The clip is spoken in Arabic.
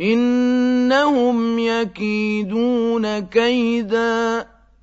إِنَّهُمْ يَكِيدُونَ كَيْدًا.